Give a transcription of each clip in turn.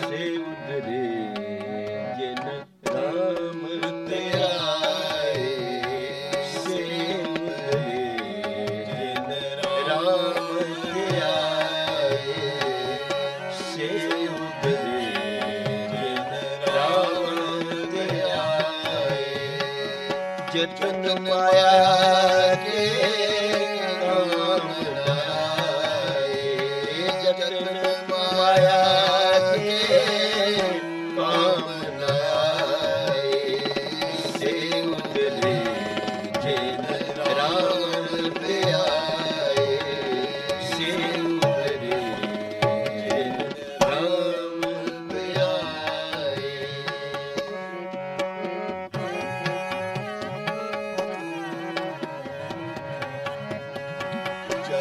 seu direito.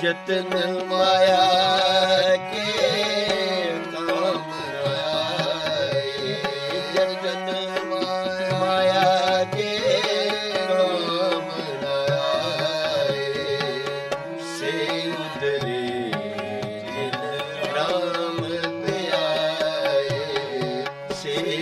ਜਤਨ ਮਾਇਆ ਕੇ ਕਾਮ ਰਾਏ ਜਤਨ ਮਾਇਆ ਕੇ ਕਾਮ ਰਾਮ ਪਿਆਏ ਸੇ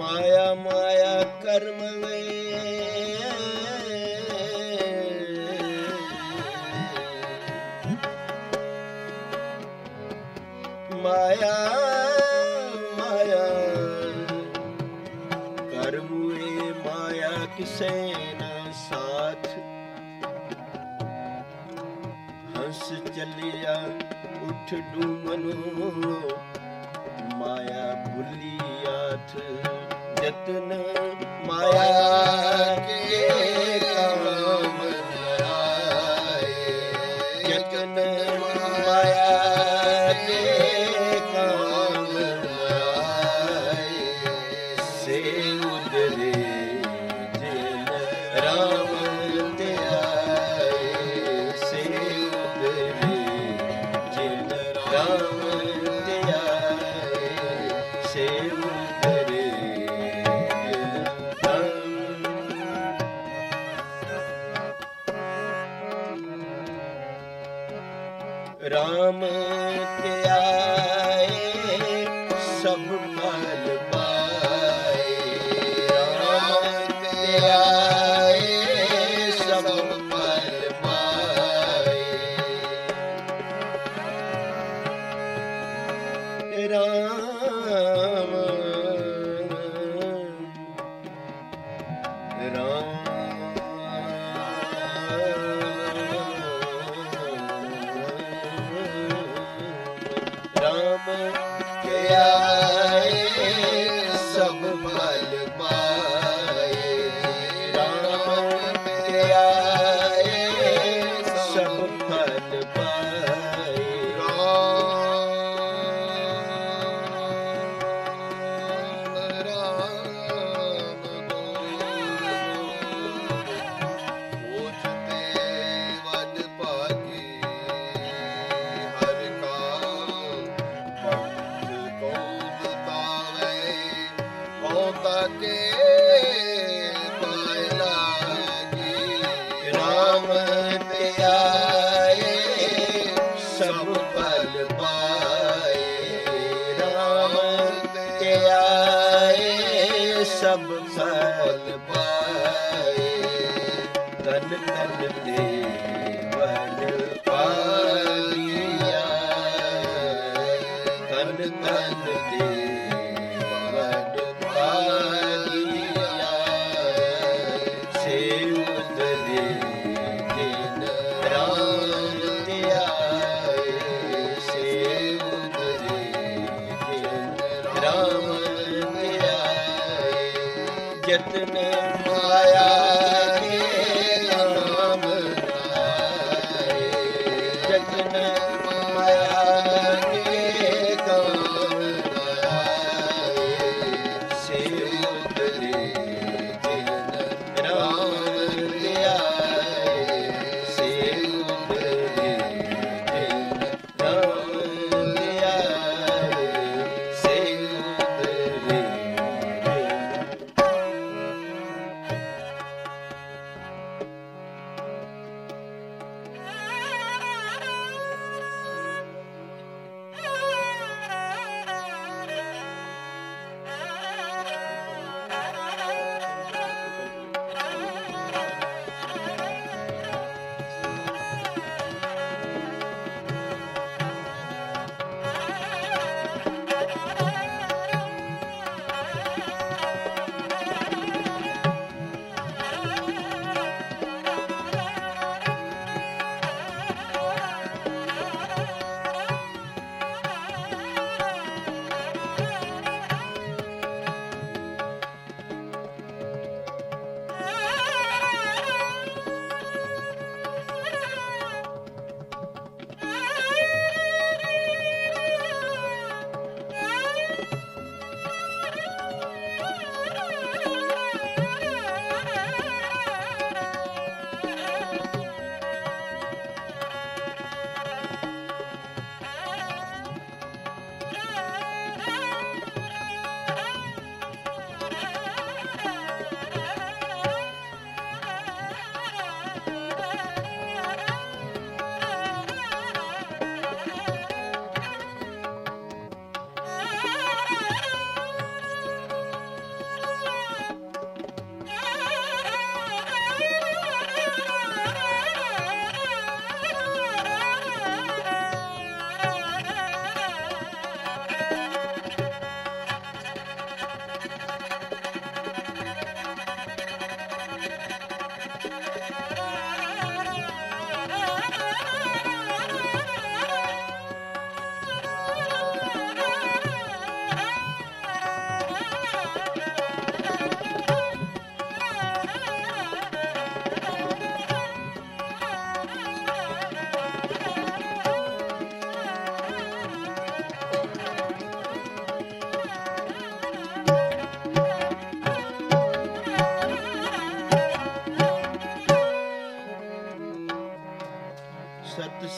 ਮਾਇਆ ਮਾਇਆ ਕਰਮ ਵੇ। ਮਾਇਆ ਮਾਇਆ, ਕਰਮ ਮਾਇਆ ਕਿਸੇ ਨਾ ਸਾਥ। ਹੰਸ ਚੱਲਿਆ, ਉੱਠ ਡੂਮਨੋ ਮਾਇਆ ਭੁੱਲੀ ਆਥ। ਜਤਨ ਮਾਇਆ ਕੇ ਕਮਾ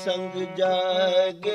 ਸੰਗ ਜਾਗ।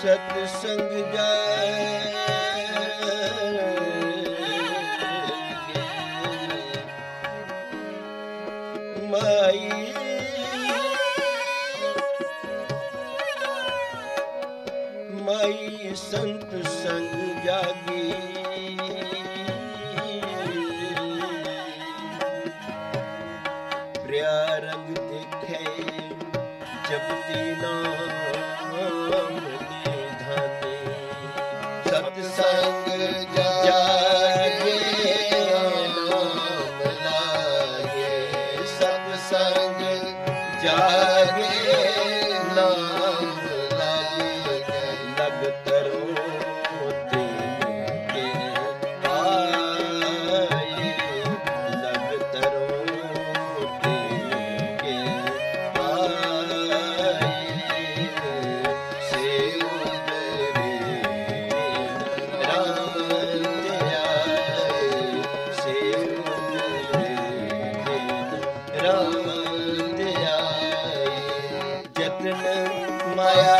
ਸਤ ਸੰਗ ਮਾਈ ਮਾਈ ਸੰਤ ਸੰਗ ਜਾਗੀ। মায়া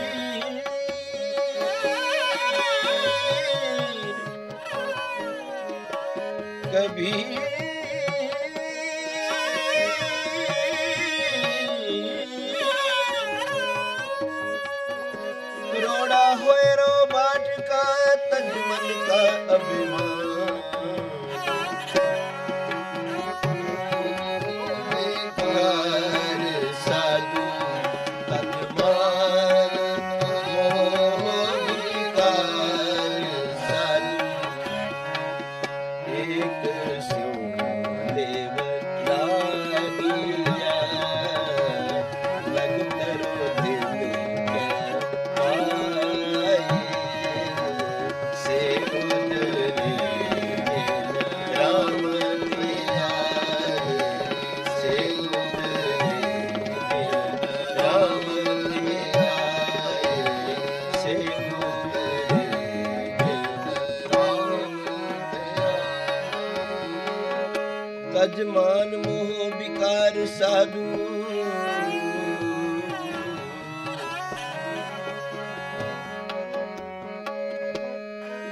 कभी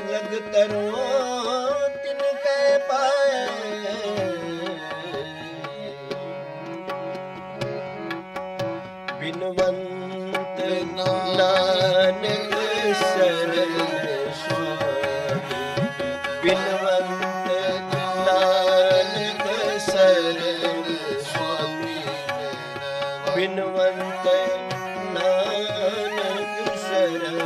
ਜਗ ਤਰੋ ਤਿਨ ਕੈ ਪਾਏ। ਬਿਨਵੰਤ ਨਾਨਕ ਸਰਣ ਸੁਆਮੀ ਬਿਨਵੰਤ ਨਾਨਕ ਸਰਣ ਸੁਆਮੀ ਬਿਨਵੰਤ ਨਾਨਕ ਸਰਣ